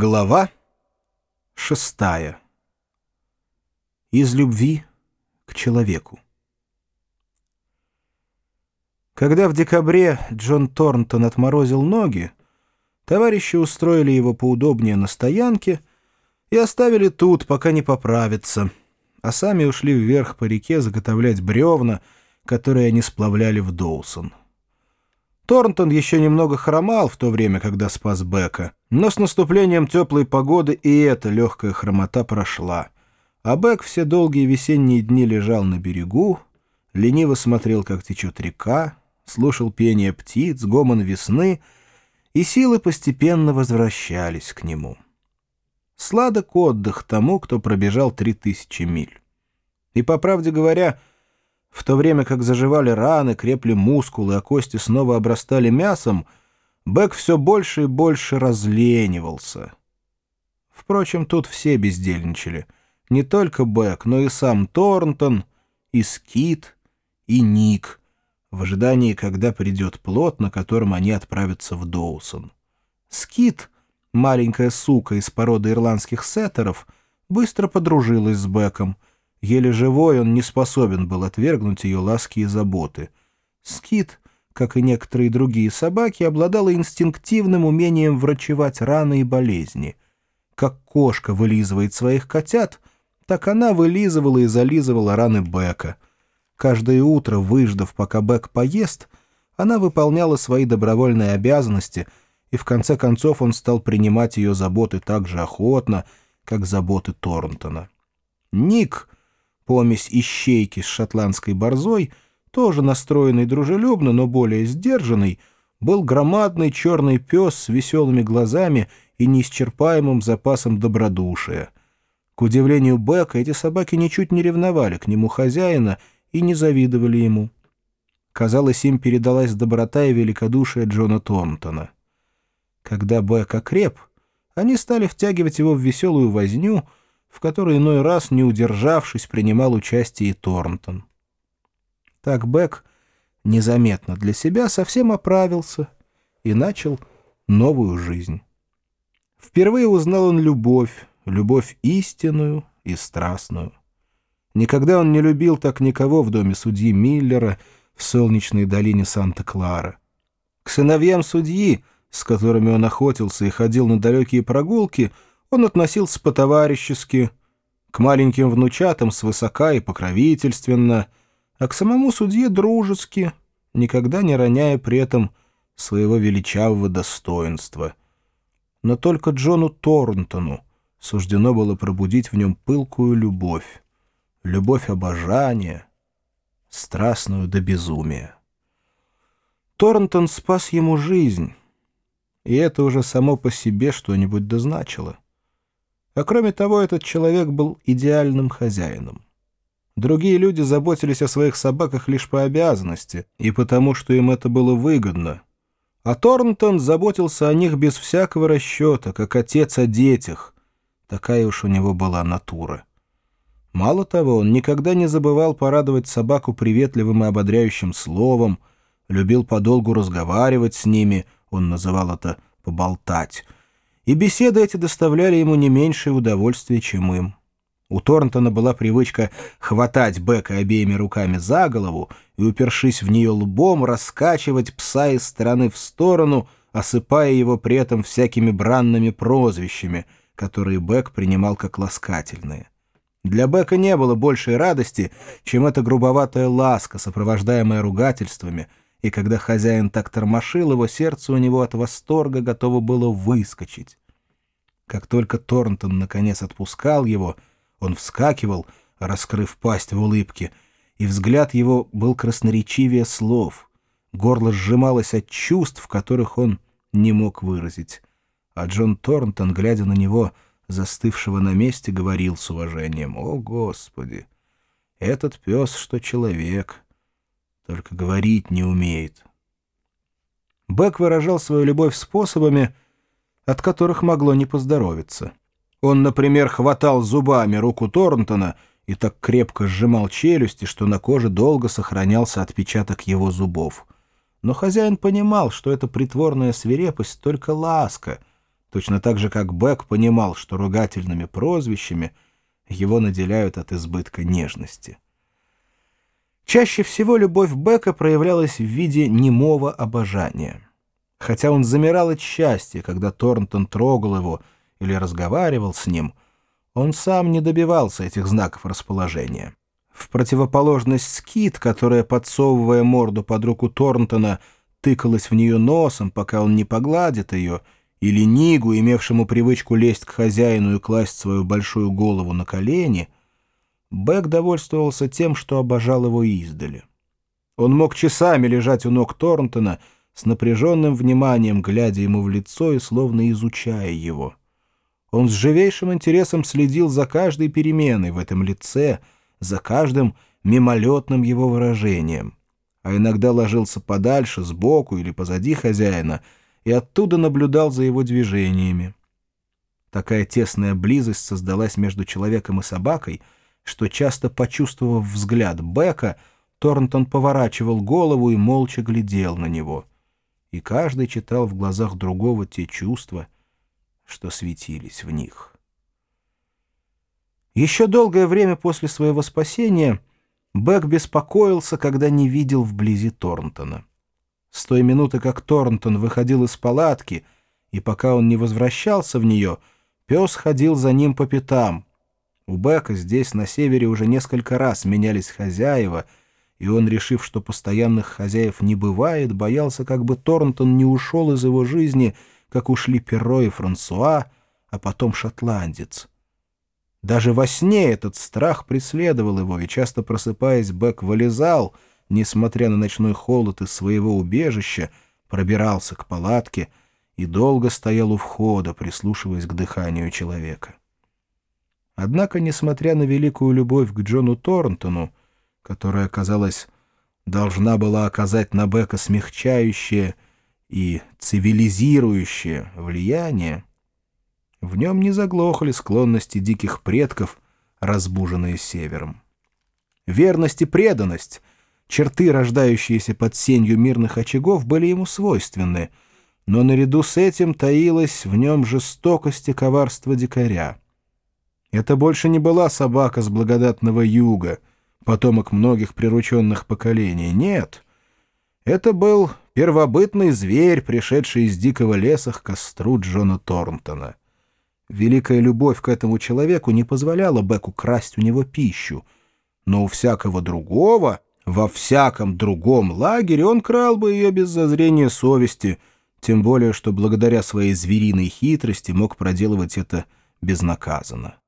Глава шестая. Из любви к человеку. Когда в декабре Джон Торнтон отморозил ноги, товарищи устроили его поудобнее на стоянке и оставили тут, пока не поправится, а сами ушли вверх по реке заготовлять бревна, которые они сплавляли в Доусон. Торнтон еще немного хромал в то время, когда спас Бека, но с наступлением теплой погоды и эта легкая хромота прошла. А Бек все долгие весенние дни лежал на берегу, лениво смотрел, как течет река, слушал пение птиц, гомон весны, и силы постепенно возвращались к нему. Сладок отдых тому, кто пробежал три тысячи миль. И, по правде говоря, в то время как заживали раны, крепли мускулы, а кости снова обрастали мясом, Бэк все больше и больше разленивался. Впрочем, тут все бездельничали. Не только Бэк, но и сам Торнтон, и Скит, и Ник, в ожидании, когда придет плот, на котором они отправятся в Доусон. Скит, маленькая сука из породы ирландских сеттеров, быстро подружилась с Бэком — Еле живой он не способен был отвергнуть ее ласки и заботы. Скит, как и некоторые другие собаки, обладала инстинктивным умением врачевать раны и болезни. Как кошка вылизывает своих котят, так она вылизывала и зализывала раны Бека. Каждое утро, выждав, пока Бек поест, она выполняла свои добровольные обязанности, и в конце концов он стал принимать ее заботы так же охотно, как заботы Торнтона. Ник — помесь ищейки с шотландской борзой, тоже настроенный дружелюбно, но более сдержанный, был громадный черный пес с веселыми глазами и неисчерпаемым запасом добродушия. К удивлению Бека, эти собаки ничуть не ревновали к нему хозяина и не завидовали ему. Казалось, им передалась доброта и великодушие Джона Тонтона. Когда Бек окреп, они стали втягивать его в веселую возню — в которой иной раз, не удержавшись, принимал участие и Торнтон. Так Бек незаметно для себя совсем оправился и начал новую жизнь. Впервые узнал он любовь, любовь истинную и страстную. Никогда он не любил так никого в доме судьи Миллера в солнечной долине Санта-Клара. К сыновьям судьи, с которыми он охотился и ходил на далекие прогулки, — он относился по-товарищески, к маленьким внучатам свысока и покровительственно, а к самому судье дружески, никогда не роняя при этом своего величавого достоинства. Но только Джону Торнтону суждено было пробудить в нем пылкую любовь, любовь обожания, страстную до безумия. Торнтон спас ему жизнь, и это уже само по себе что-нибудь дозначило. А кроме того, этот человек был идеальным хозяином. Другие люди заботились о своих собаках лишь по обязанности и потому, что им это было выгодно. А Торнтон заботился о них без всякого расчета, как отец о детях. Такая уж у него была натура. Мало того, он никогда не забывал порадовать собаку приветливым и ободряющим словом, любил подолгу разговаривать с ними, он называл это «поболтать», и беседы эти доставляли ему не меньшее удовольствие, чем им. У Торнтона была привычка хватать Бека обеими руками за голову и, упершись в нее лбом, раскачивать пса из стороны в сторону, осыпая его при этом всякими бранными прозвищами, которые Бек принимал как ласкательные. Для Бека не было большей радости, чем эта грубоватая ласка, сопровождаемая ругательствами — и когда хозяин так тормошил его, сердце у него от восторга готово было выскочить. Как только Торнтон наконец отпускал его, он вскакивал, раскрыв пасть в улыбке, и взгляд его был красноречивее слов. Горло сжималось от чувств, которых он не мог выразить. А Джон Торнтон, глядя на него, застывшего на месте, говорил с уважением, «О, Господи! Этот пес, что человек!» только говорить не умеет. Бэк выражал свою любовь способами, от которых могло не поздоровиться. Он, например, хватал зубами руку Торнтона и так крепко сжимал челюсти, что на коже долго сохранялся отпечаток его зубов. Но хозяин понимал, что эта притворная свирепость — только ласка, точно так же, как Бек понимал, что ругательными прозвищами его наделяют от избытка нежности. Чаще всего любовь Бека проявлялась в виде немого обожания. Хотя он замирал от счастья, когда Торнтон трогал его или разговаривал с ним, он сам не добивался этих знаков расположения. В противоположность Скит, которая, подсовывая морду под руку Торнтона, тыкалась в нее носом, пока он не погладит ее, или Нигу, имевшему привычку лезть к хозяину и класть свою большую голову на колени, Бэк довольствовался тем, что обожал его издали. Он мог часами лежать у ног Торнтона, с напряженным вниманием глядя ему в лицо и словно изучая его. Он с живейшим интересом следил за каждой переменой в этом лице, за каждым мимолетным его выражением, а иногда ложился подальше, сбоку или позади хозяина и оттуда наблюдал за его движениями. Такая тесная близость создалась между человеком и собакой, что часто почувствовав взгляд Бека, Торнтон поворачивал голову и молча глядел на него. И каждый читал в глазах другого те чувства, что светились в них. Еще долгое время после своего спасения Бек беспокоился, когда не видел вблизи Торнтона. С той минуты, как Торнтон выходил из палатки, и пока он не возвращался в нее, пес ходил за ним по пятам. У Бека здесь, на севере, уже несколько раз менялись хозяева, и он, решив, что постоянных хозяев не бывает, боялся, как бы Торнтон не ушел из его жизни, как ушли Перро и Франсуа, а потом шотландец. Даже во сне этот страх преследовал его, и часто просыпаясь, Бек вылезал, несмотря на ночной холод из своего убежища, пробирался к палатке и долго стоял у входа, прислушиваясь к дыханию человека. Однако, несмотря на великую любовь к Джону Торнтону, которая, казалось, должна была оказать на Бека смягчающее и цивилизирующее влияние, в нем не заглохли склонности диких предков, разбуженные севером. Верность и преданность, черты, рождающиеся под сенью мирных очагов, были ему свойственны, но наряду с этим таилась в нем жестокость и коварство дикаря. Это больше не была собака с благодатного юга, потомок многих прирученных поколений. Нет, это был первобытный зверь, пришедший из дикого леса к костру Джона Торнтона. Великая любовь к этому человеку не позволяла Беку красть у него пищу, но у всякого другого, во всяком другом лагере он крал бы ее без зазрения совести, тем более, что благодаря своей звериной хитрости мог проделывать это безнаказанно.